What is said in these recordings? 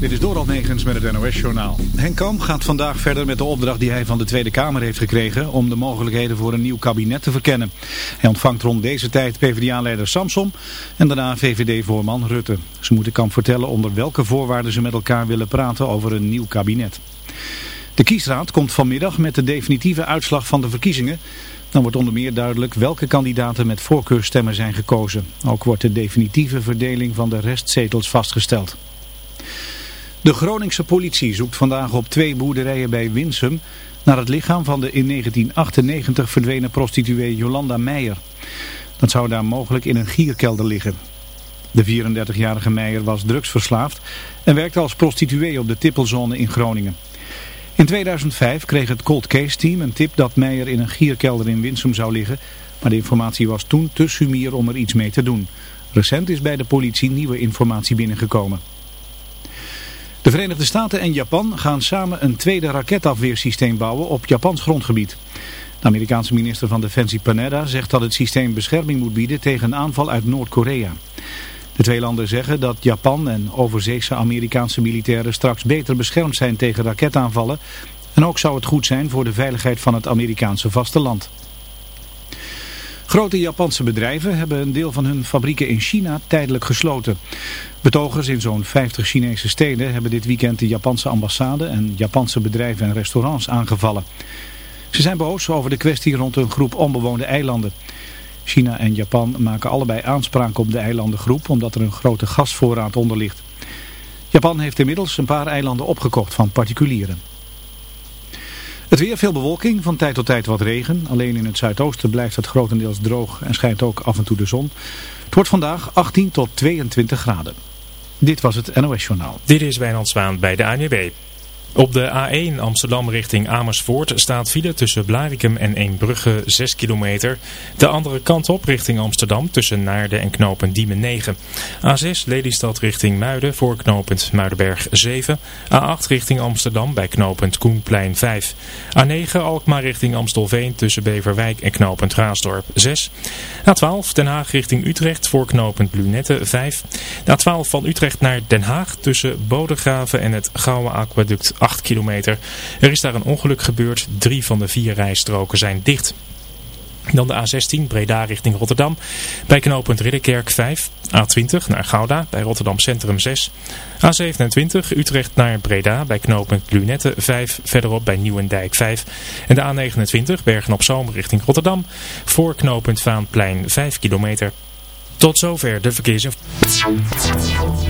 Dit is Doral Negens met het NOS-journaal. Henk Kamp gaat vandaag verder met de opdracht die hij van de Tweede Kamer heeft gekregen... om de mogelijkheden voor een nieuw kabinet te verkennen. Hij ontvangt rond deze tijd PvdA-leider Samsom en daarna VVD-voorman Rutte. Ze moeten Kamp vertellen onder welke voorwaarden ze met elkaar willen praten over een nieuw kabinet. De kiesraad komt vanmiddag met de definitieve uitslag van de verkiezingen... Dan wordt onder meer duidelijk welke kandidaten met voorkeurstemmen zijn gekozen. Ook wordt de definitieve verdeling van de restzetels vastgesteld. De Groningse politie zoekt vandaag op twee boerderijen bij Winsum naar het lichaam van de in 1998 verdwenen prostituee Jolanda Meijer. Dat zou daar mogelijk in een gierkelder liggen. De 34-jarige Meijer was drugsverslaafd en werkte als prostituee op de Tippelzone in Groningen. In 2005 kreeg het Cold Case Team een tip dat Meijer in een gierkelder in Winsum zou liggen, maar de informatie was toen te sumier om er iets mee te doen. Recent is bij de politie nieuwe informatie binnengekomen. De Verenigde Staten en Japan gaan samen een tweede raketafweersysteem bouwen op Japans grondgebied. De Amerikaanse minister van Defensie Panetta zegt dat het systeem bescherming moet bieden tegen een aanval uit Noord-Korea. De twee landen zeggen dat Japan en overzeese Amerikaanse militairen straks beter beschermd zijn tegen raketaanvallen. En ook zou het goed zijn voor de veiligheid van het Amerikaanse vasteland. Grote Japanse bedrijven hebben een deel van hun fabrieken in China tijdelijk gesloten. Betogers in zo'n 50 Chinese steden hebben dit weekend de Japanse ambassade en Japanse bedrijven en restaurants aangevallen. Ze zijn boos over de kwestie rond een groep onbewoonde eilanden. China en Japan maken allebei aanspraak op de eilandengroep omdat er een grote gasvoorraad onder ligt. Japan heeft inmiddels een paar eilanden opgekocht van particulieren. Het weer, veel bewolking, van tijd tot tijd wat regen. Alleen in het zuidoosten blijft het grotendeels droog en schijnt ook af en toe de zon. Het wordt vandaag 18 tot 22 graden. Dit was het NOS Journaal. Dit is Wijnand Zwaan bij de ANWB. Op de A1 Amsterdam richting Amersfoort staat file tussen Blarikum en Eembrugge 6 kilometer. De andere kant op richting Amsterdam tussen Naarden en knooppunt Diemen 9. A6 Lelystad richting Muiden voor knooppunt Muidenberg 7. A8 richting Amsterdam bij knooppunt Koenplein 5. A9 Alkmaar richting Amstelveen tussen Beverwijk en knooppunt Raasdorp 6. A12 Den Haag richting Utrecht voor knooppunt Lunette 5. A12 van Utrecht naar Den Haag tussen Bodegraven en het Gouwe Aquaduct 8 kilometer. Er is daar een ongeluk gebeurd. Drie van de vier rijstroken zijn dicht. Dan de A16 Breda richting Rotterdam. Bij knooppunt Ridderkerk 5. A20 naar Gouda bij Rotterdam Centrum 6. A27 Utrecht naar Breda bij knooppunt Lunette 5. Verderop bij Nieuwendijk 5. En de A29 Bergen op Zoom richting Rotterdam. Voor knooppunt Vaanplein 5 kilometer. Tot zover de verkeersinformatie.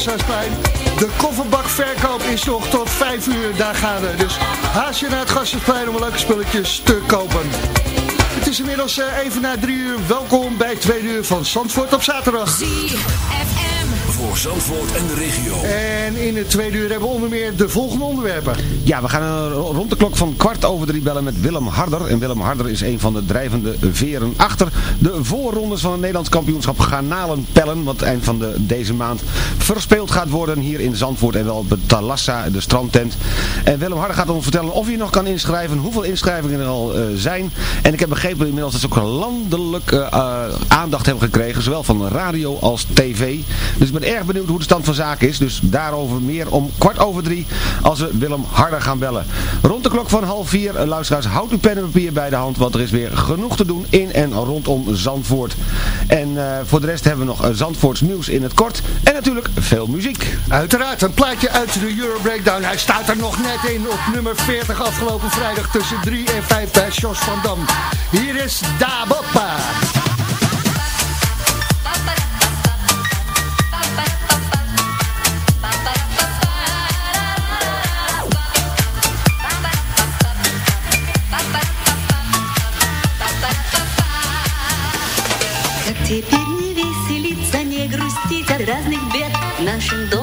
De kofferbakverkoop is nog tot 5 uur, daar gaan we. Dus haast je naar het Gasthuisplein om leuke spulletjes te kopen. Het is inmiddels eh, even na 3 uur. Welkom bij 2 uur van Zandvoort op zaterdag. Voor Zandvoort en de regio. En in het tweede uur hebben we onder meer de volgende onderwerpen. Ja, we gaan eh, rond de klok van kwart over drie bellen met Willem Harder. En Willem Harder is een van de drijvende veren achter de voorrondes van het Nederlands kampioenschap Garnalenpellen. Wat eind van de, deze maand verspeeld gaat worden hier in Zandvoort en wel op de Talassa, de strandtent. En Willem Harder gaat ons vertellen of je nog kan inschrijven, hoeveel inschrijvingen er al uh, zijn. En ik heb begrepen inmiddels dat ze ook landelijk uh, aandacht hebben gekregen, zowel van radio als tv. Dus ik ben erg benieuwd hoe de stand van zaken is. Dus daarover meer om kwart over drie als we Willem Harder gaan bellen. Rond de klok van half vier, uh, luisteraars, houd uw pen en papier bij de hand. Want er is weer genoeg te doen in en rondom Zandvoort. En uh, voor de rest hebben we nog uh, Zandvoorts nieuws in het kort. En natuurlijk veel muziek. Uiteraard, een plaatje uit de Euro Breakdown. Hij staat er nog net in op nummer 40 afgelopen vrijdag tussen 3 en 5 bij Jos van Dam. Hier is Da haciendo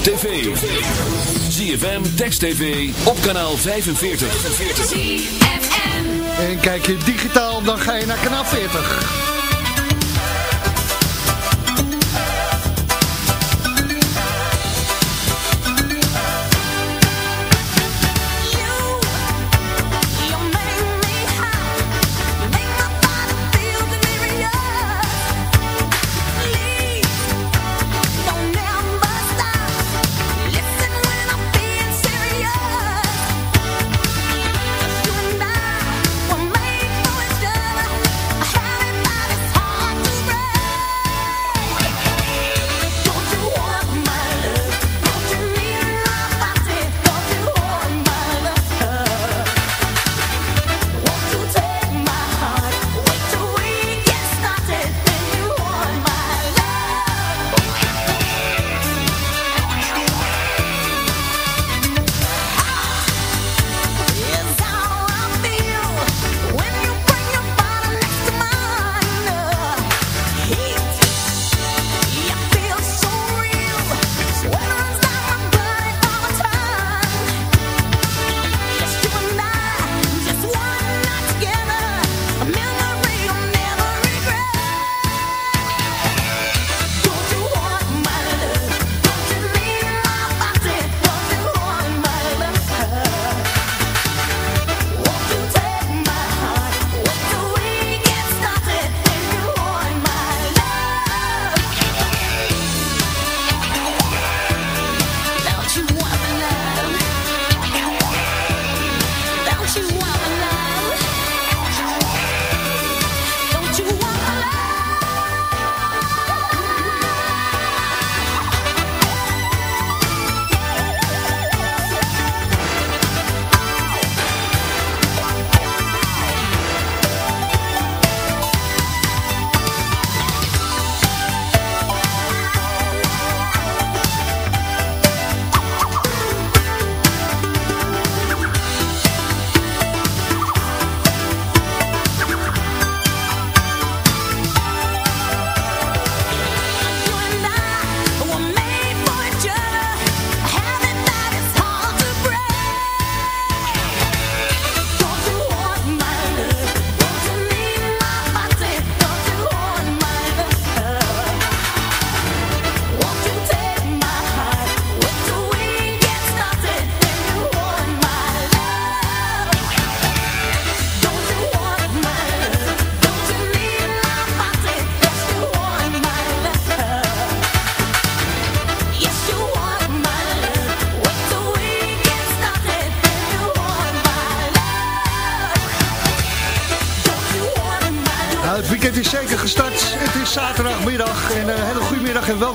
op tv. ZFM, Text TV, op kanaal 45. En kijk je digitaal, dan ga je naar kanaal 40.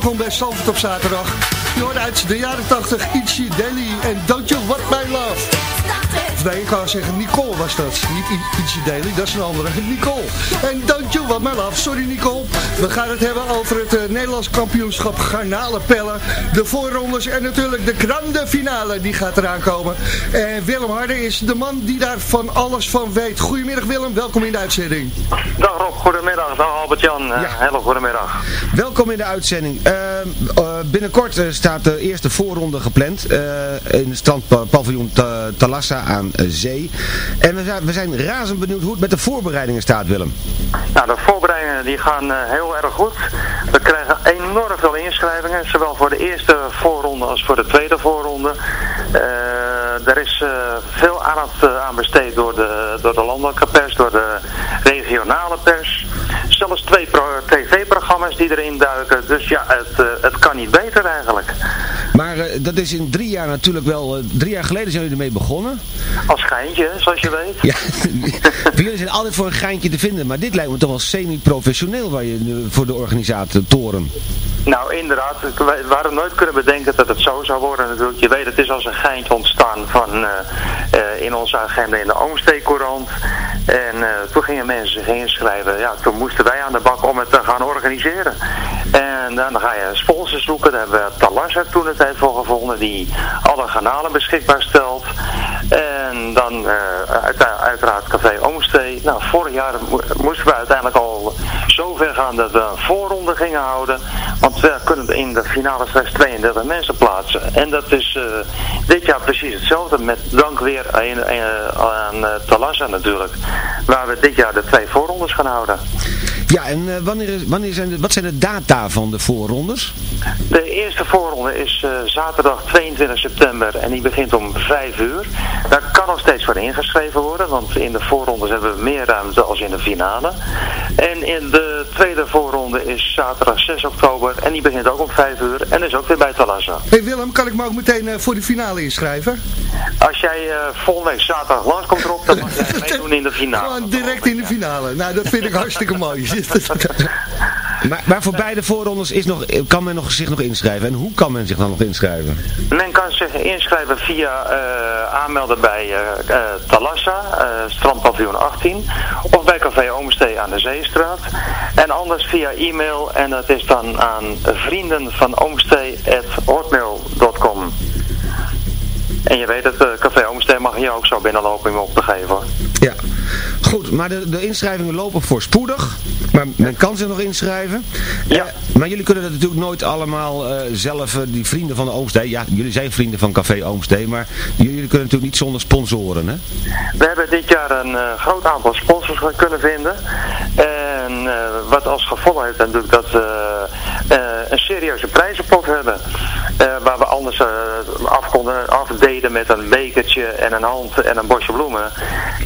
Welkom bij Salford op zaterdag. Je hoort uit de jaren 80 Itchy Deli en Don't You Want My Love. Ik wou zeggen Nicole was dat. Niet I- Itchy Deli, dat is een andere. Nicole. En Don't You Want My Love. Sorry Nicole. We gaan het hebben over het eh, Nederlands kampioenschap garnalenpellen. De voorrondes en natuurlijk de grande finale die gaat eraan komen. En Willem Harder is de man die daar van alles van weet. Goedemiddag Willem, welkom in de uitzending. Dag Rob, goedemiddag. Dag Albert-Jan. Eh, hele goedemiddag. Welkom in de uitzending. Eh, eh, binnenkort staat de eerste voorronde gepland in het strandpaviljoen Ta- Talassa aan zee. En we zijn, we zijn razend benieuwd hoe het met de voorbereidingen staat, Willem. Nou, de voorbereidingen die gaan eh, heel erg goed. We krijgen enorm veel inschrijvingen, zowel voor de eerste voorronde als voor de tweede voorronde. Eh, er is eh, veel aandacht eh, aan besteed door de, door de landelijke pers, door de regionale pers. Zelfs twee pro- tv-programma's die erin duiken. Dus ja, het, eh, het kan niet beter eigenlijk. Maar eh, dat is in drie jaar natuurlijk wel... eh, drie jaar geleden zijn jullie ermee begonnen. Als geintje, zoals je weet. Ja, jullie zijn altijd voor een geintje te vinden. Maar dit lijkt me toch wel semi-professioneel waar je voor de organisatoren. Nou, inderdaad. We hadden nooit kunnen bedenken dat het zo zou worden natuurlijk. Je weet, het is als een geintje ontstaan van, in onze agenda in de Oomsteekcourant. En toen gingen mensen zich inschrijven. Ja, toen moesten wij aan de bak om het te gaan organiseren. En dan ga je sponsors zoeken. Daar hebben we Talassa toen het tijd voor gevonden. Die alle kanalen beschikbaar stelt. En dan eh, uit- uiteraard Café Oomstee. Nou, vorig jaar mo- moesten we uiteindelijk al zo ver gaan dat we een voorronde gingen houden. Want we kunnen in de finale slechts 32 mensen plaatsen. En dat is eh, dit jaar precies hetzelfde. Met dank weer aan, aan eh, Talassa natuurlijk. Waar we dit jaar de twee voorrondes gaan houden. Ja, en eh, wanneer, is- wanneer zijn de, wat zijn de data van de voorrondes? De eerste voorronde is eh, zaterdag 22 september en die begint om 5 uur. Daar kan nog steeds voor ingeschreven worden, want in de voorrondes hebben we meer ruimte als in de finale. En in de tweede voorronde is zaterdag 6 oktober en die begint ook om 5 uur en is ook weer bij Talassa. Hey Willem, kan ik me ook meteen eh, voor de finale inschrijven? Als jij eh volgende week zaterdag langskomt erop, dan mag jij meedoen in de finale. Gewoon direct in de finale. Nou, dat vind ik hartstikke mooi. Maar, maar voor beide voorrondes is nog, kan men nog, zich nog inschrijven. En hoe kan men zich dan nog inschrijven? Men kan zich inschrijven via eh, aanmelden bij eh, Talassa, eh strandpaviljoen 18, of bij Café Oomstee aan de Zeestraat. En anders via e-mail en dat is dan aan vrienden van Oomstee.hotmail.com. En je weet het, Café Oomstee mag je ook zo binnenlopen om op te geven hoor. Ja, goed. Maar de, de inschrijvingen lopen voorspoedig. Maar men kan zich nog inschrijven. Ja. Eh, maar jullie kunnen dat natuurlijk nooit allemaal eh, zelf, eh, die vrienden van de Oomstee. Ja, jullie zijn vrienden van Café Oomstee. Maar jullie kunnen natuurlijk niet zonder sponsoren, hè? We hebben dit jaar een eh, groot aantal sponsors kunnen vinden. En eh, wat als gevolg heeft natuurlijk dat we eh, een serieuze prijzenpot hebben. Waar we anders af konden, afdeden met een bekertje en een hand en een bosje bloemen.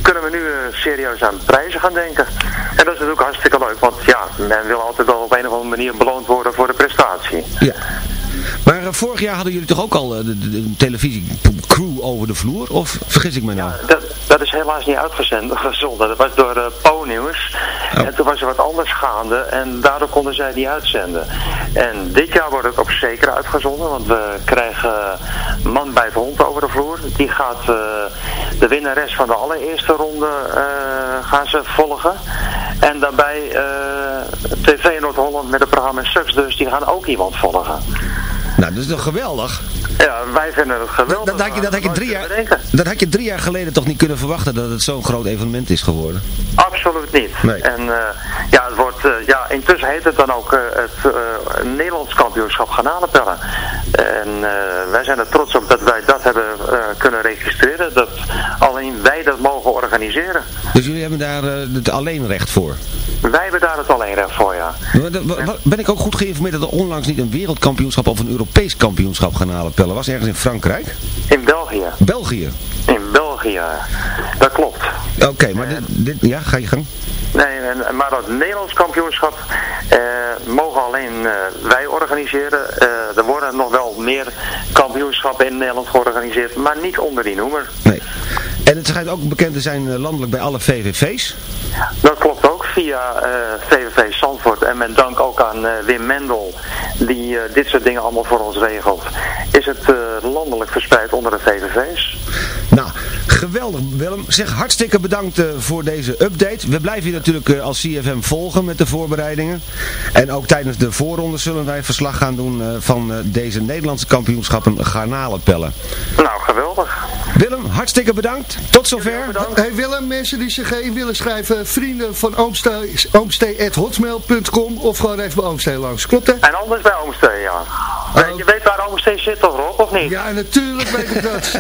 Kunnen we nu serieus aan prijzen gaan denken. En dat is natuurlijk hartstikke leuk. Want ja, men wil altijd wel op een of andere manier beloond worden voor de prestatie. Ja. Maar eh, vorig jaar hadden jullie toch ook al eh, de, de, de televisiecrew over de vloer? Of vergis ik me nou? Dat, dat is helaas niet uitgezonden. gezonden. Dat was door uh, Po-nieuws. En toen was er wat anders gaande en daardoor konden zij die uitzenden. En dit jaar wordt het op zeker uitgezonden, want we krijgen man bij het hond over de vloer. Die gaat de winnares van de allereerste ronde gaan ze volgen. En daarbij TV Noord-Holland met het programma Sucks dus, die gaan ook iemand volgen. Nou, dat is toch geweldig? Ja, wij vinden het geweldig. Dat, dat, had, je, dat, had je drie jaar, dat had je drie jaar geleden toch niet kunnen verwachten dat het zo'n groot evenement is geworden? Absoluut niet. Nee. En uh, ja, het wordt, uh, ja, intussen heet het dan ook uh, het Nederlands kampioenschap garnalenpellen. En wij zijn er trots op dat wij dat hebben kunnen registreren. Dat alleen wij dat mogen organiseren. Dus jullie hebben daar het alleen recht voor? Wij hebben daar het alleen recht voor, ja. Ben ik ook goed geïnformeerd dat er onlangs niet een wereldkampioenschap of een Europees kampioenschap garnalenpellen was? Ergens in Frankrijk? In België. België? In België, dat klopt. Oké, okay, maar dit, dit, ja, ga je gang. Nee, maar dat Nederlands kampioenschap eh, mogen alleen uh, wij organiseren. Uh, er worden nog wel meer kampioenschappen in Nederland georganiseerd, maar niet onder die noemer. Nee. En het schijnt ook bekend te zijn landelijk bij alle VVV's? Dat klopt. Via eh, VVV Zandvoort en met dank ook aan eh, Wim Mendel, die eh, dit soort dingen allemaal voor ons regelt, is het eh, landelijk verspreid onder de VVV's. Geweldig Willem. Zeg hartstikke bedankt eh, voor deze update. We blijven je natuurlijk eh, als CFM volgen met de voorbereidingen. En ook tijdens de voorronde zullen wij verslag gaan doen eh, van eh, deze Nederlandse kampioenschappen garnalenpellen. Nou, geweldig. Willem, hartstikke bedankt. Tot zover. Hey Willem, mensen die zich in willen schrijven, vrienden van Oomstee, oomstee.hotmail.com of gewoon even bij Oomstee langs. Klopt hè? En anders bij Oomstee, ja. Je weet waar Oomstee zit toch Rob, of niet? Ja, natuurlijk weet ik dat.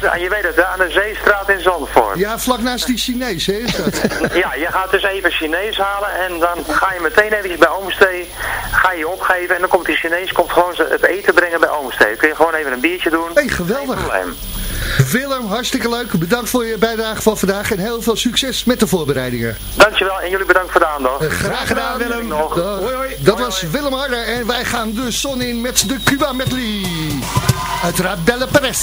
Eh, je weet het, aan de Zeestraat in Zandvoort. Ja, vlak naast die Chinees, hè, is dat? Ja, je gaat dus even Chinees halen en dan ga je meteen even bij Oomstee, ga je je opgeven en dan komt die Chinees komt gewoon het eten brengen bij Oomstee. Kun je gewoon even een biertje doen. Hey, geweldig. Geen probleem. Willem, hartstikke leuk. Bedankt voor je bijdrage van vandaag en heel veel succes met de voorbereidingen. Dankjewel en jullie bedankt voor de aandacht. Eh, Graag gedaan, Willem. Dag. Dat was Willem Harder en wij gaan de zon in met de Cuba Medley. Uiteraard Belle Perez.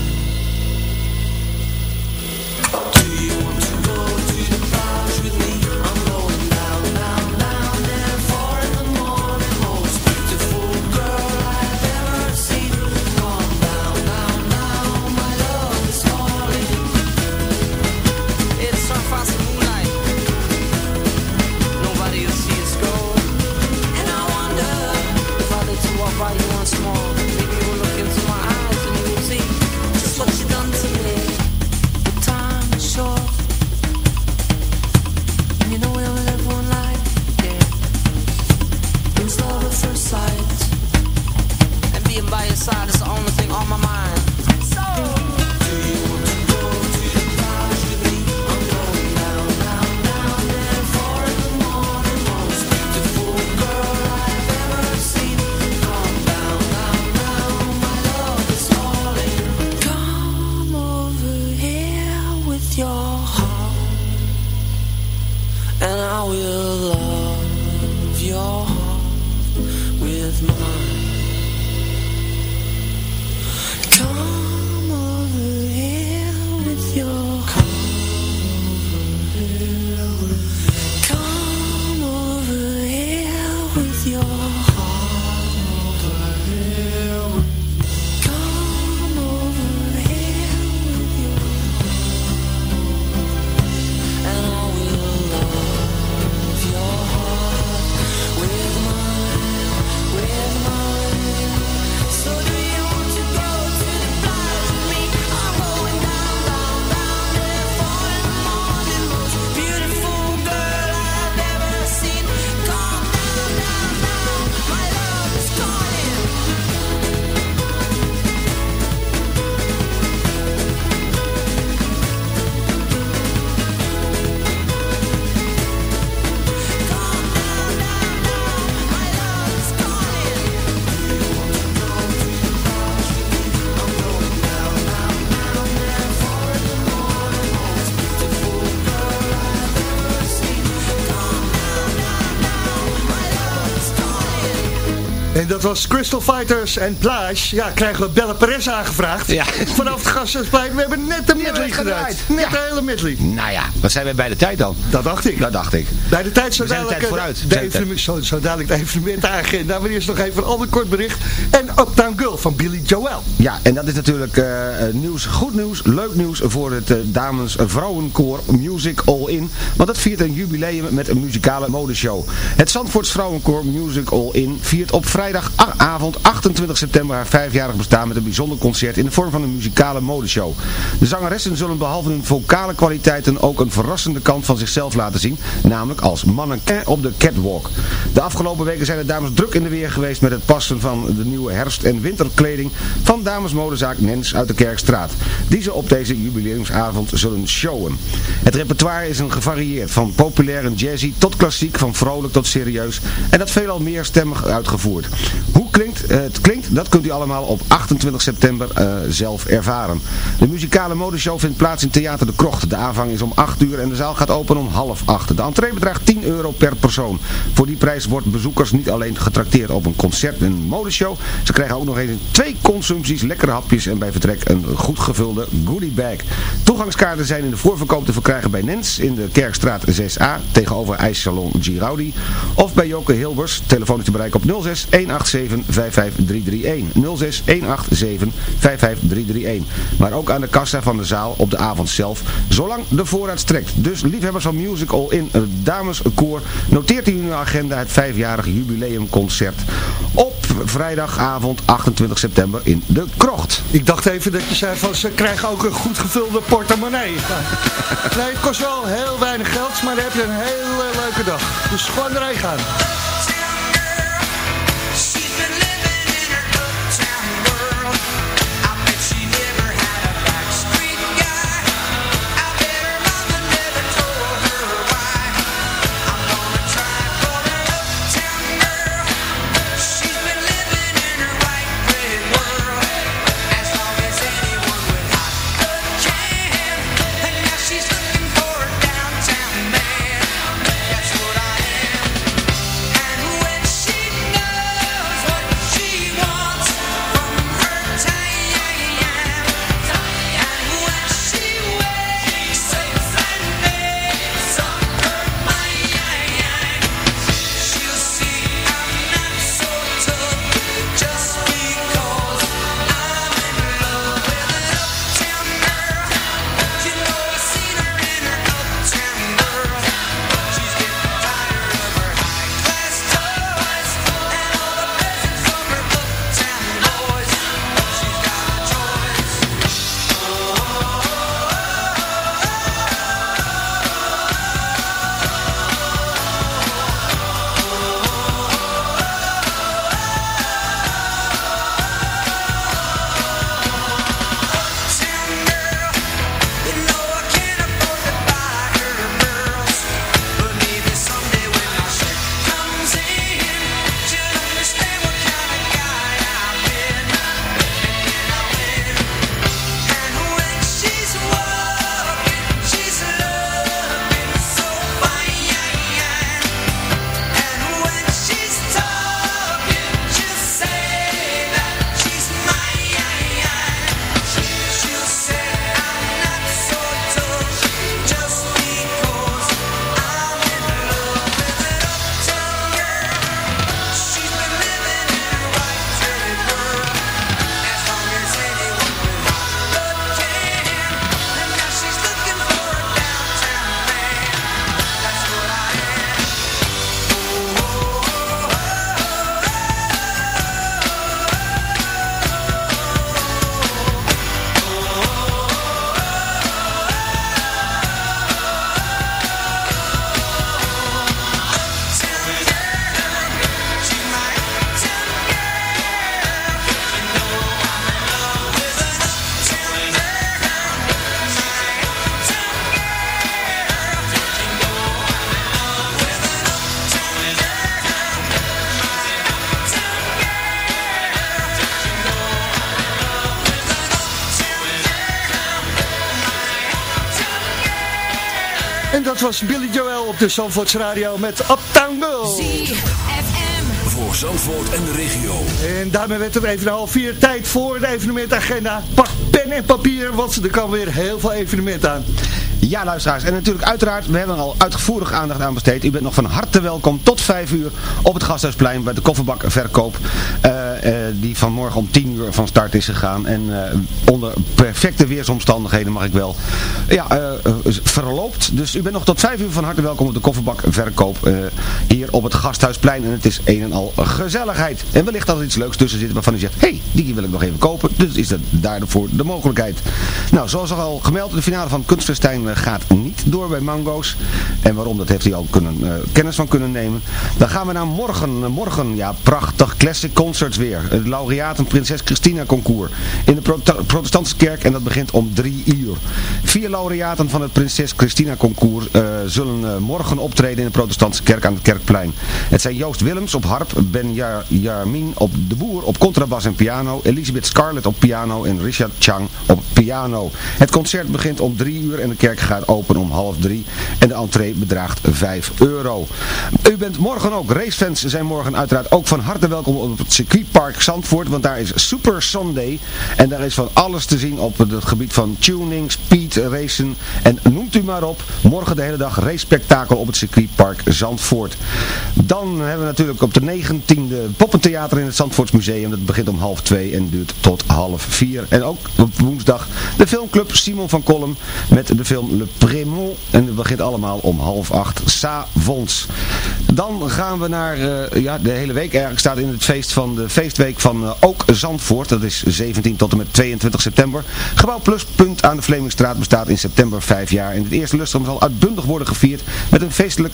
Dat was Crystal Fighters en Plage. Ja, krijgen we Belle Perez aangevraagd. Ja. Vanaf het Gasthuisplein. We hebben net de medley gedraaid. Net Ja. de hele medley. Nou ja, wat zijn wij bij de tijd dan? Dat dacht ik. Dat dacht ik. Bij de tijd zo dadelijk, tijd eh, vooruit. De evenement, zo, zo dadelijk de evenementagenda. Maar eerst nog even een ander kort bericht. En Uptown Girl van Billy Joel. Ja, en dat is natuurlijk eh, eh, nieuws, goed nieuws, leuk nieuws voor het dames vrouwenkoor Music All In. Want dat viert een jubileum met een muzikale modeshow. Het Zandvoorts Vrouwenkoor Music All In viert op vrijdagavond 28 september haar vijfjarig bestaan met een bijzonder concert in de vorm van een muzikale modeshow. De zangeressen zullen behalve hun vocale kwaliteiten ook een verrassende kant van zichzelf laten zien, namelijk als mannequin op de catwalk. De afgelopen weken zijn de dames druk in de weer geweest met het passen van de nieuwe herfst- en winterkleding van damesmodezaak Nens uit de Kerkstraat, die ze op deze jubileumsavond zullen showen. Het repertoire is een gevarieerd, van populair en jazzy tot klassiek, van vrolijk tot serieus en dat veelal meerstemmig uitgevoerd. Klinkt, eh, het klinkt, dat kunt u allemaal op 28 september eh, zelf ervaren. De muzikale modeshow vindt plaats in Theater de Krocht. De aanvang is om 8 uur en de zaal gaat open om half 8. De entree bedraagt 10 euro per persoon. Voor die prijs wordt bezoekers niet alleen getrakteerd op een concert en modeshow. Ze krijgen ook nog eens twee consumpties, lekkere hapjes en bij vertrek een goed gevulde goodie bag. Toegangskaarten zijn in de voorverkoop te verkrijgen bij Nens in de Kerkstraat 6A tegenover IJssalon Giraudi. Of bij Joke Hilbers, telefonisch te bereiken op 06 187 55331. 06 187 55331. Maar ook aan de kassa van de zaal op de avond zelf, zolang de voorraad strekt. Dus liefhebbers van Music All In, het dameskoor, noteert u in uw agenda het vijfjarig jubileumconcert op vrijdagavond 28 september in de Krocht. Ik dacht even dat je zei van ze krijgen ook een goed gevulde portemonnee. nee, het kost wel heel weinig geld, maar dan heb je een hele leuke dag. Dus gewoon erheen gaan. Was Billy Joel op de Zandvoorts Radio met Uptown Girl. Voor Zandvoort en de regio. En daarmee werd het even een half vier tijd voor de evenementagenda. Pak pen en papier, want er kan weer heel veel evenement aan. Ja, luisteraars. En natuurlijk uiteraard, we hebben er al uitvoerig aandacht aan besteed. U bent nog van harte welkom tot 5 uur op het Gasthuisplein bij de kofferbakverkoop. eh, eh, die vanmorgen om 10 uur van start is gegaan. En eh, onder perfecte weersomstandigheden mag ik wel. Ja, verloopt. Dus u bent nog tot 5 uur van harte welkom op de kofferbakverkoop hier op het Gasthuisplein. En het is een en al gezelligheid. En wellicht dat er iets leuks tussen zit waarvan u zegt, hé, hey, die wil ik nog even kopen. Dus is dat daarvoor de mogelijkheid. Nou, zoals al gemeld, de finale van Kunstfestijn gaat niet door bij Mango's. En waarom, dat heeft u al kunnen, eh, kennis van kunnen nemen. Dan gaan we naar morgen. Eh, morgen, ja, prachtig classic concerts weer. Het laureaten Prinses Christina concours in de protestantse kerk. En dat begint om drie uur. Vier laureaten van het Prinses Christina concours eh, zullen eh, morgen optreden in de protestantse kerk aan het Kerkplein. Het zijn Joost Willems op harp, Ben Jar Jarmin op de boer op contrabas en piano, Elisabeth Scarlett op piano en Richard Chang op piano. Het concert begint om drie uur en de kerk gaat open om half drie en de entree bedraagt 5 euro. U bent morgen ook, racefans zijn morgen uiteraard ook van harte welkom op het circuitpark Zandvoort, want daar is Super Sunday en daar is van alles te zien op het gebied van tuning, speed, racen en noemt u maar op. Morgen de hele dag race spektakel op het circuitpark Zandvoort. Dan hebben we natuurlijk op de 19e Poppentheater in het Zandvoortsmuseum. Dat begint om half twee en duurt tot half vier. En ook op woensdag de filmclub Simon van Kolm met de film Le Prémont. En dat begint allemaal om half acht s'avonds. Dan gaan we naar, eh, ja, de hele week eigenlijk staat in het feest van de feestweek van eh, Ook Zandvoort. Dat is 17 tot en met 22 september. Gebouw Pluspunt aan de Vlemingstraat bestaat in september vijf jaar. En het eerste lustrum zal uitbundig worden gevierd met een feestelijk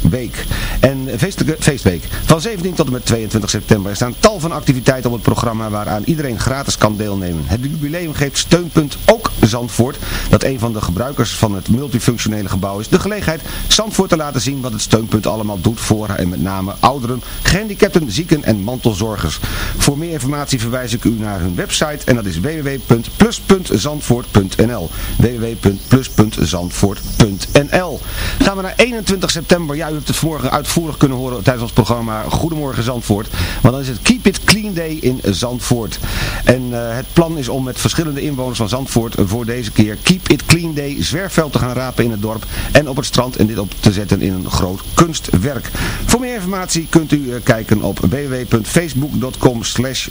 week. En feestelijke feestweek. Van 17 tot en met 22 september. Er staan tal van activiteiten op het programma waaraan iedereen gratis kan deelnemen. Het jubileum geeft steunpunt Ook Zandvoort. Dat een van de gebruikers van het multifunctionele gebouw is. De gelegenheid Zandvoort te laten zien wat het steunpunt allemaal doet voor en met name ouderen, gehandicapten, zieken en mantelzorgers. Voor meer informatie verwijs ik u naar hun website en dat is www.plus.zandvoort.nl www.plus.zandvoort.nl Gaan we naar 21 september. Ja, u hebt het vanmorgen uitvoerig kunnen horen tijdens ons programma Goedemorgen Zandvoort. Want dan is het Keep It Clean Day in Zandvoort. En eh, het plan is om met verschillende inwoners van Zandvoort voor deze keer Keep It Clean Day zwerfveld te gaan rapen in het dorp en op het strand en dit op te zetten in een groot kunstwerk. Voor meer informatie kunt u eh, kijken op www.facebook.com slash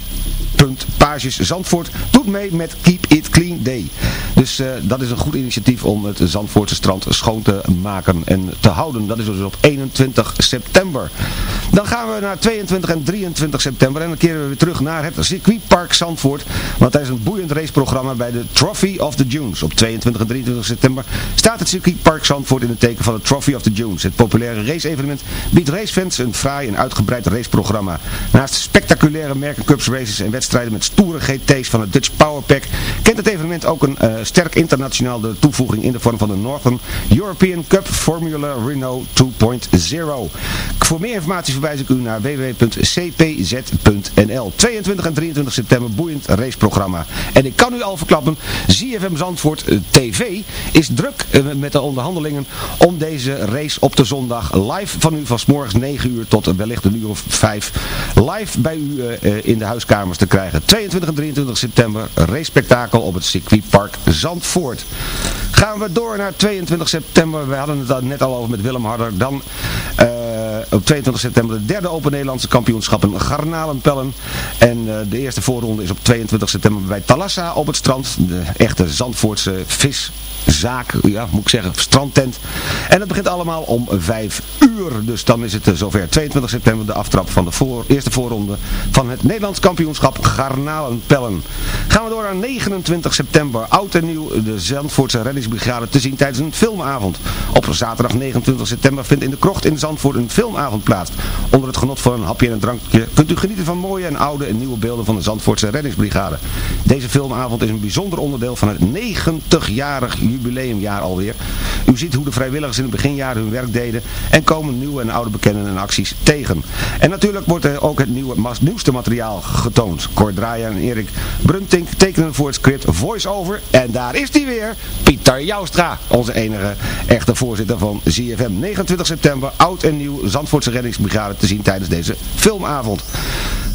Zandvoort doet mee met Keep It Clean Day. Dus eh, dat is een goed initiatief om het Zandvoortse strand schoon te maken en te houden. Dat is dus op 21 september. Dan gaan we naar 22 en 23 september en dan keren we weer terug naar het circuitpark Zandvoort. Want tijdens een boeiend raceprogramma bij de Trophy of the Dunes. Op 22 en 23 september staat het circuitpark Zandvoort in het teken van de Trophy of the Dunes. Het populaire race-evenement biedt racefans een fraai en uitgebreid raceprogramma. Naast spectaculaire merkencups races en wedstrijden met stoere GT's van het Dutch Powerpack kent het evenement ook een uh, sterk internationaal de toevoeging in de vorm van de Northern European Cup Formula Renault 2.0. Voor meer informatie verwijs ik u naar www.cpz.nl 22 en 23 september boeiend raceprogramma. En ik kan u al verklappen, ZFM Zandvoort uh, TV is druk uh, met de onderhandelingen om deze race op de zondag live van u van morgens 9 uur tot wellicht een uur of 5 live bij u in de huiskamers te krijgen. 22 en 23 september race spektakel op het circuitpark Zandvoort. Gaan we door naar 22 september. We hadden het net al over met Willem Harder. Dan op 22 september de derde Open Nederlandse kampioenschappen Garnalenpellen. En uh, de eerste voorronde is op 22 september bij Talassa op het strand. De echte Zandvoortse viszaak, ja moet ik zeggen, strandtent. En het begint allemaal om 5 uur. Dus dan is het uh, zover 22 september de aftrap van de voor, eerste voorronde van het Nederlands kampioenschap Garnalenpellen. Gaan we door naar 29 september. Oud en nieuw de Zandvoortse reddingsbrigade te zien tijdens een filmavond. Op zaterdag 29 september vindt in de krocht in Zandvoort een filmavond plaats. Onder het genot van een hapje en een drankje kunt u genieten van mooie en oude en nieuwe beelden van de Zandvoortse reddingsbrigade. Deze filmavond is een bijzonder onderdeel van het 90-jarig jubileumjaar alweer. U ziet hoe de vrijwilligers in het beginjaar hun werk deden en komen nieuwe en oude bekenden en acties tegen. En natuurlijk wordt er ook het nieuwe, nieuwste materiaal getoond. Cor Draaier en Erik Bruntink tekenen voor het script voice-over. En daar is hij weer, Pieter Joustra, onze enige echte voorzitter van ZFM. 29 september, oud en nieuw Zandvoortse reddingsbrigade te zien tijdens deze filmavond.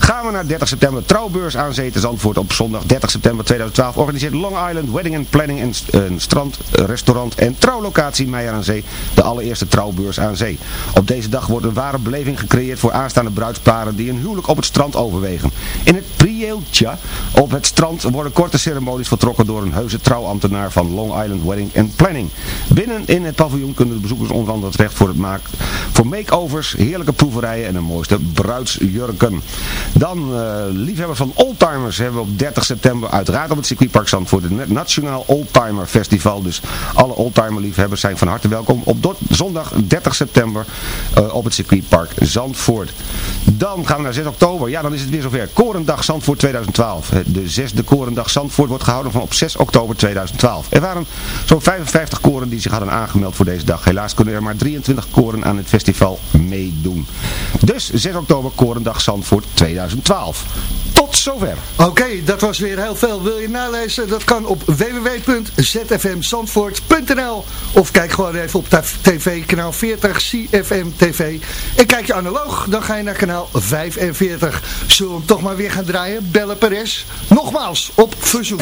Gaan we naar 30 september, trouwbeurs aan zee te Zandvoort op zondag 30 september 2012. Organiseert Long Island Wedding and Planning en een strand, eh, restaurant en trouwlocatie Meijer aan Zee. De allereerste trouwbeurs aan zee. Op deze dag wordt een ware beleving gecreëerd voor aanstaande bruidsparen die een huwelijk op het strand overwegen. In het Prieeltje op het strand worden korte ceremonies voltrokken door een heuse trouwambtenaar van Long Island Wedding and Planning. Binnen in het paviljoen kunnen de bezoekers onder andere voor, het maak, voor makeovers, heerlijke proeverijen en de mooiste bruidsjurken. Dan eh, liefhebbers van oldtimers hebben we op 30 september uiteraard op het circuitpark Zandvoort het Nationaal Oldtimer Festival. Dus alle oldtimer liefhebbers zijn van harte welkom op zondag 30 september eh, op het circuitpark Zandvoort. Dan gaan we naar 6 oktober. Ja, dan is het weer zover. Korendag Zandvoort 2012. Eh, De zesde Korendag Zandvoort wordt gehouden van op 6 oktober 2012. Er waren zo'n 55 koren die zich hadden aangemeld voor deze dag. Helaas kunnen er maar 23 koren aan het festival meedoen. Dus 6 oktober Korendag Zandvoort 2012. Tot zover. Oké, dat was weer heel veel. Wil je nalezen? Dat kan op www.zfmzandvoort.nl Of kijk gewoon even op tv, kanaal 40, CFM TV. En kijk je analoog, dan ga je naar kanaal 45. Zullen we hem toch maar weer gaan draaien? Belle Perez. Nogmaals, op verzoek.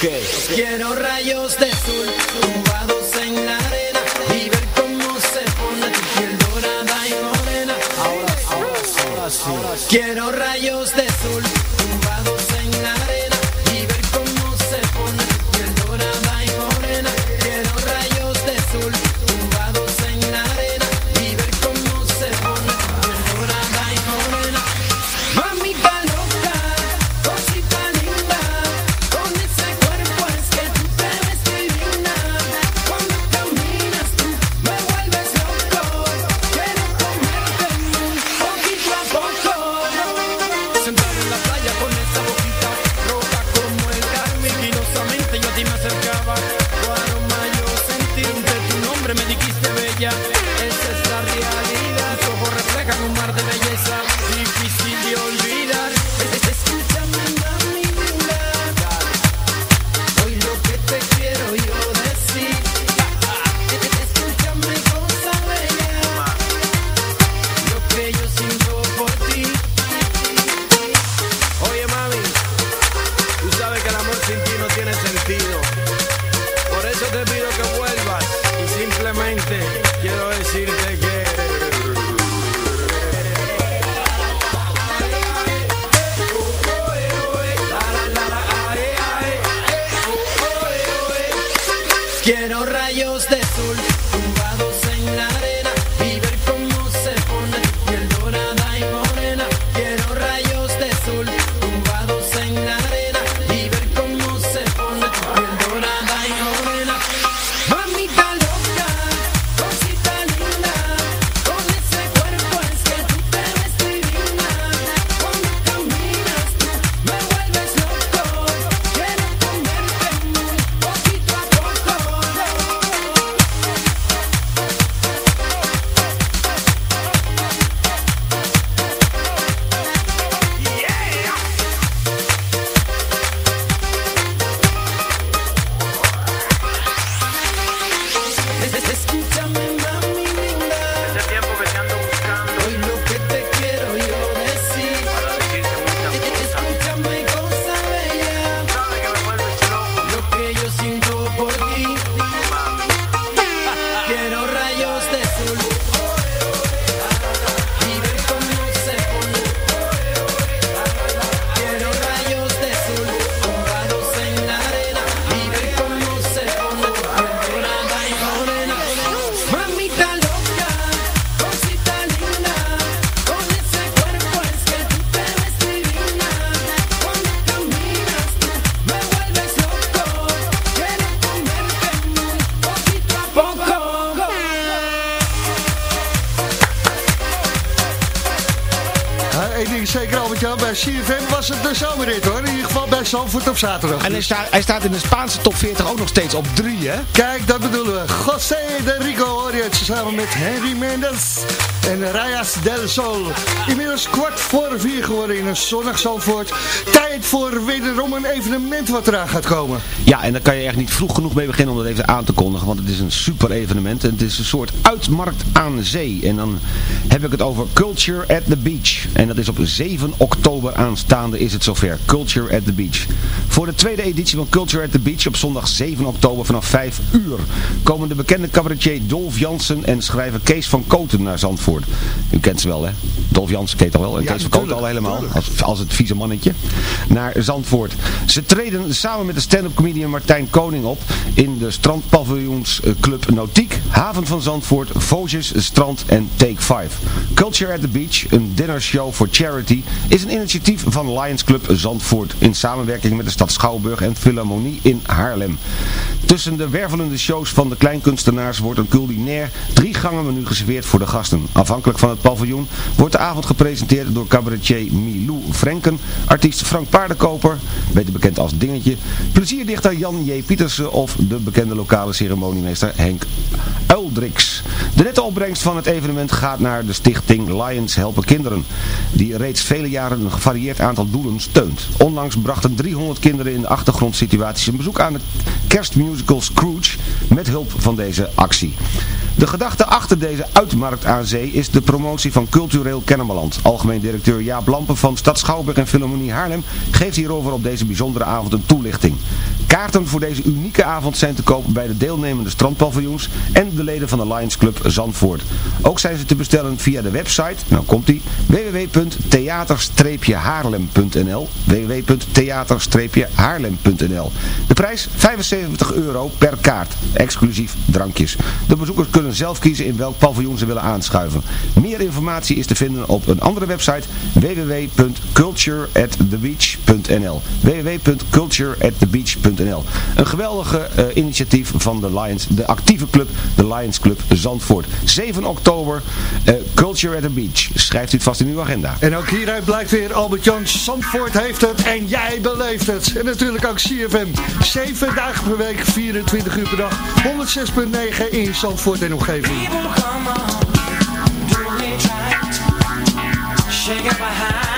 Quiero rayos de Zandvoort op zaterdag. En hij staat, hij staat in de Spaanse top 40 ook nog steeds op 3, hè? Kijk, dat bedoelen we. José de Rico hoor je het samen met Henry Mendes en Rayas del Sol. Inmiddels kwart voor vier geworden in een zonnig Zandvoort. Tijd voor wederom een evenement wat eraan gaat komen. Ja, en daar kan je echt niet vroeg genoeg mee beginnen om dat even aan te kondigen. Want het is een super evenement. En het is een soort uitmarkt aan zee. En dan heb ik het over Culture at the Beach. En dat is op 7 oktober aanstaande is het zover. Culture at the Beach. Voor de tweede editie van Culture at the Beach op zondag 7 oktober vanaf 5 uur komen de bekende cabaretier Dolf Jansen en schrijver Kees van Koten naar Zandvoort. U kent ze wel hè? Dolf Jansen kent al wel en Ja, Kees van Koten al helemaal. Als, als het vieze mannetje. Naar Zandvoort. Ze treden samen met de stand-up comedian Martijn Koning op in de strandpaviljoens eh, Club Nautiek, Haven van Zandvoort, Vosjes, Strand en Take 5. Culture at the Beach, een dinnershow voor charity, is een initiatief van Lions Club Zandvoort in samenwerking met de stad Schouwburg en Philharmonie in Haarlem. Tussen de wervelende shows van de kleinkunstenaars wordt een culinair drie gangen menu geserveerd voor de gasten. Afhankelijk van het paviljoen wordt de avond gepresenteerd door cabaretier Milou Frenken, artiest Frank Paardenkoper, beter bekend als Dingetje, plezierdichter Jan J. Pietersen of de bekende lokale ceremoniemeester Henk Uildriks. De nette opbrengst van het evenement gaat naar de stichting Lions Helpen Kinderen, die reeds vele jaren een gevarieerd aantal doelen steunt. Onlangs brachten 300 kinderen in achtergrondsituaties een bezoek aan de kerstmusical Scrooge met hulp van deze actie. De gedachte achter deze uitmarkt aan zee is de promotie van cultureel Kennemerland. Algemeen directeur Jaap Lampen van Stad Schouwburg en Philharmonie Haarlem geeft hierover op deze bijzondere avond een toelichting. Kaarten voor deze unieke avond zijn te koop bij de deelnemende strandpaviljoens en de leden van de Lions Club Zandvoort. Ook zijn ze te bestellen via de website, nou komt die, www.theater-haarlem.nl www.theater-haarlem.nl De prijs 75 euro per kaart, exclusief drankjes. De bezoekers kunnen zelf kiezen in welk paviljoen ze willen aanschuiven. Meer informatie is te vinden op een andere website www.cultureatthebeach.nl www.cultureatthebeach.nl Een geweldige eh, initiatief van de Lions, de actieve club, de Lions Club Zandvoort. 7 oktober, eh, Culture at the Beach. Schrijft u het vast in uw agenda. En ook hieruit blijkt weer Albert Jan Zandvoort heeft het en jij beleeft het. En natuurlijk ook CFM. 7 dagen per week, 24 uur per dag. 106.9 in Zandvoort en omgeving. Shake up my hands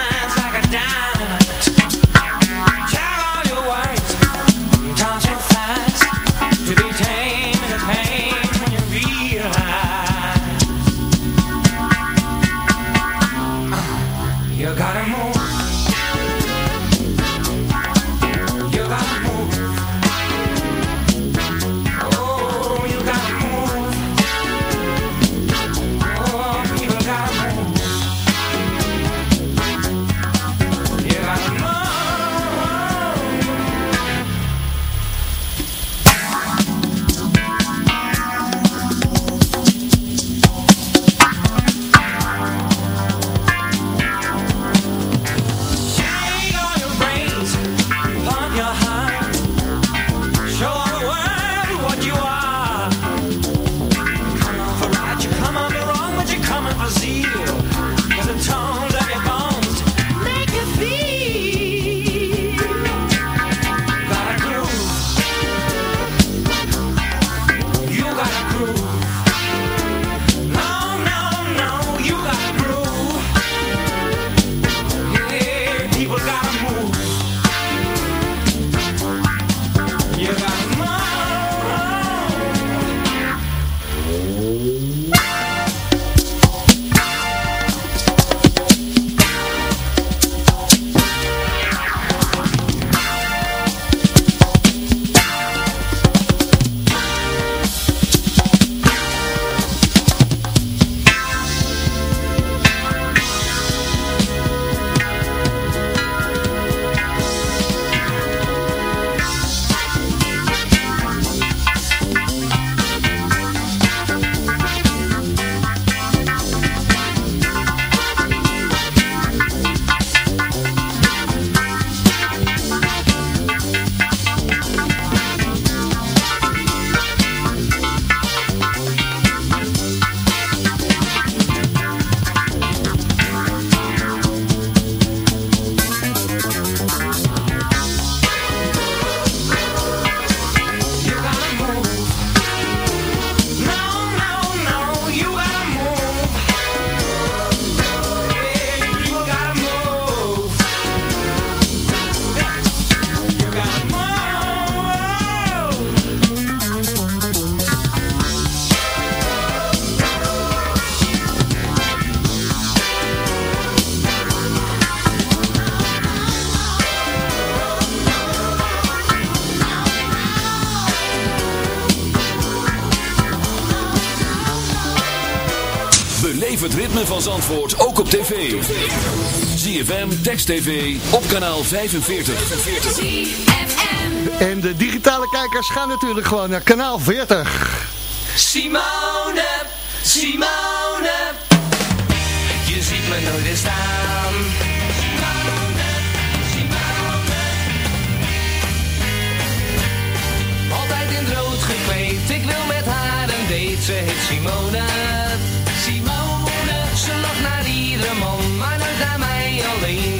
ritme van Zandvoort ook op tv. ZFM, Text TV, op kanaal 45. En de digitale kijkers gaan natuurlijk gewoon naar kanaal 40. Simone, Simone, je ziet me nooit eens staan. Simone, Simone, altijd in het rood gekleed, ik wil met haar een date, ze heet Simone. Simone, mij,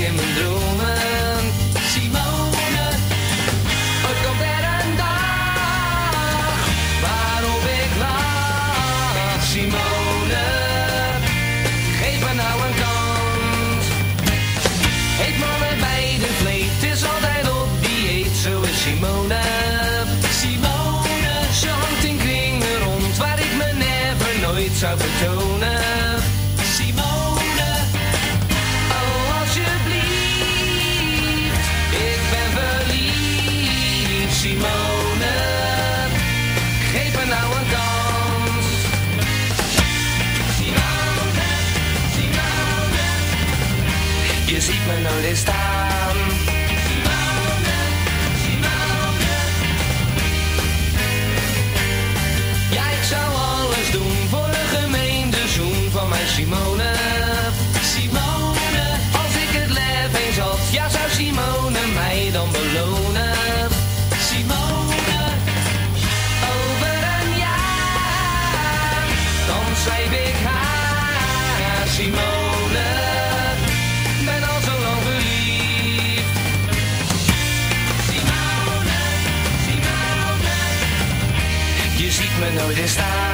ziet me nooit eens staan.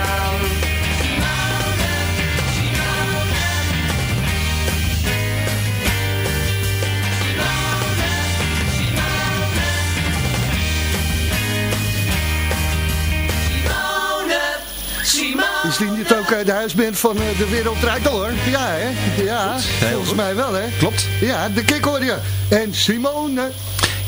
Is die niet ook eh, de huisband van eh, De Wereld Draait Door? Ja, hè? Ja, Heel volgens mij wel, hè? Klopt. Ja, de kick hoor je. En Simone.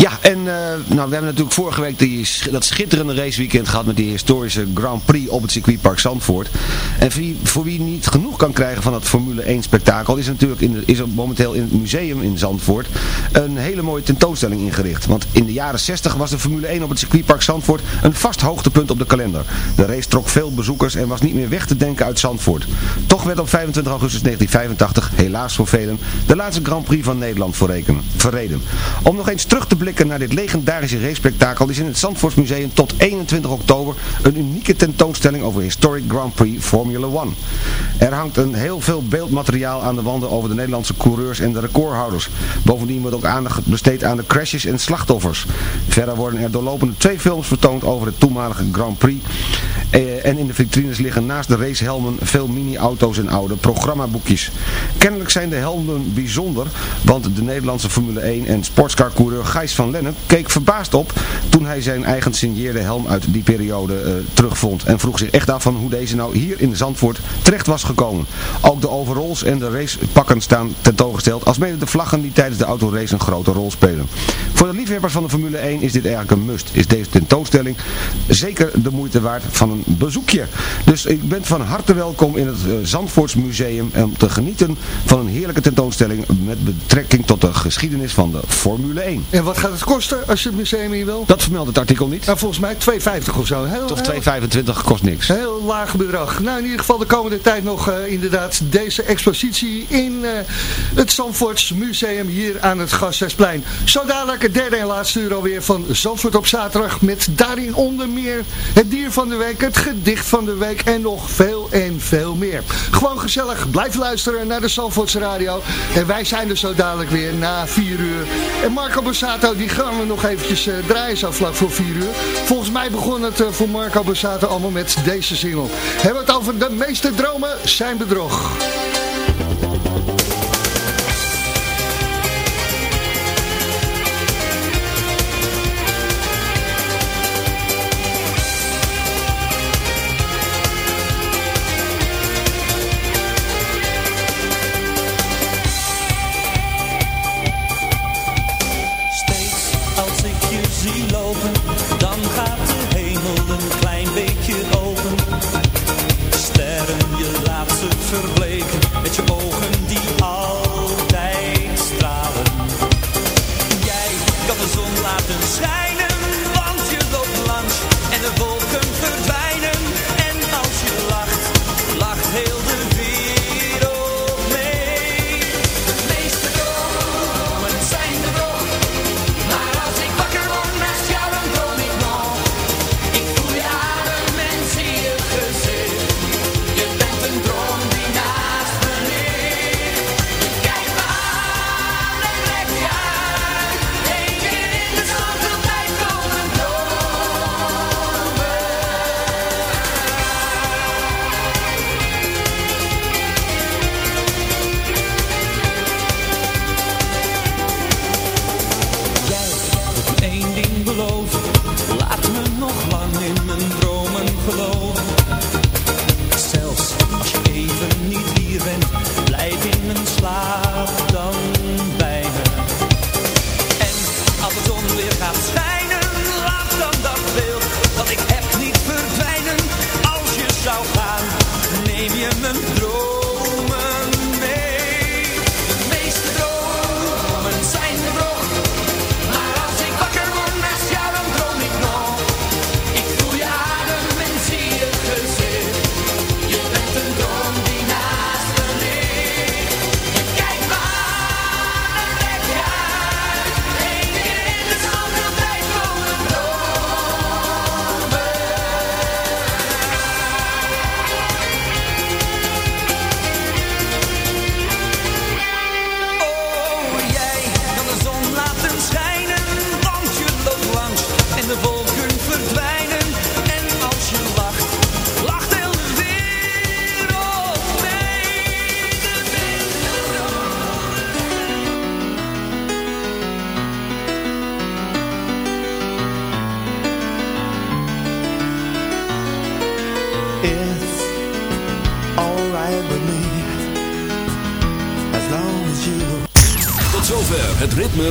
Ja, en eh, nou, we hebben natuurlijk vorige week die, dat schitterende raceweekend gehad met die historische Grand Prix op het circuitpark Zandvoort. En voor wie, niet genoeg kan krijgen van dat Formule 1 spektakel is natuurlijk in is er momenteel in het museum in Zandvoort een hele mooie tentoonstelling ingericht. Want in de jaren 60 was de Formule 1 op het circuitpark Zandvoort een vast hoogtepunt op de kalender. De race trok veel bezoekers en was niet meer weg te denken uit Zandvoort. Toch werd op 25 augustus 1985, helaas voor velen, de laatste Grand Prix van Nederland verreden. Om nog eens terug te blikken naar dit legendarische racespektakel is in het Zandvoortsmuseum tot 21 oktober een unieke tentoonstelling over Historic Grand Prix Formula 1. Er hangt een heel veel beeldmateriaal aan de wanden over de Nederlandse coureurs en de recordhouders. Bovendien wordt ook aandacht besteed aan de crashes en slachtoffers. Verder worden er doorlopende twee films vertoond over het toenmalige Grand Prix. Eh, en in de vitrines liggen naast de racehelmen veel mini-auto's en oude programmaboekjes. Kennelijk zijn de helmen bijzonder, want de Nederlandse Formule 1 en sportscar-coureur Gijs van Lennep keek verbaasd op toen hij zijn eigen signeerde helm uit die periode eh, terugvond. En vroeg zich echt af van hoe deze nou hier in Zandvoort terecht was gekomen. Ook de overalls en de racepakken staan tentoongesteld, alsmede de vlaggen die tijdens de autorace een grote rol spelen. Voor de liefhebbers van de Formule 1 is dit eigenlijk een must. Is deze tentoonstelling zeker de moeite waard van een bezoekje. Dus ik ben van harte welkom in het eh, Zandvoorts Museum om te genieten van een heerlijke tentoonstelling met betrekking tot de geschiedenis van de Formule 1. En wat gaat het kosten als je het museum in wil? Dat vermeldt het artikel niet. Nou, volgens mij 2,50 of zo. Heel, Toch heel- 2,25 kost niks. Heel laag bedrag. Nou, in ieder geval de komende tijd nog eh, inderdaad deze expositie in eh, het Zandvoorts Museum hier aan het Gasthuisplein. Zo dadelijk het derde en laatste uur alweer van Zandvoort op zaterdag met daarin onder meer het dier van de week, het gedicht van de week en nog veel en veel meer. Gewoon gezellig, blijf luisteren naar de Zandvoortse radio en wij zijn er zo dadelijk weer na 4 uur. En Marco Borsato die gaan we nog eventjes eh, draaien zo voor 4 uur. Volgens mij begon het eh, voor Marco Borsato allemaal met deze single. Hebben we het over de meeste dromen zijn bedrog.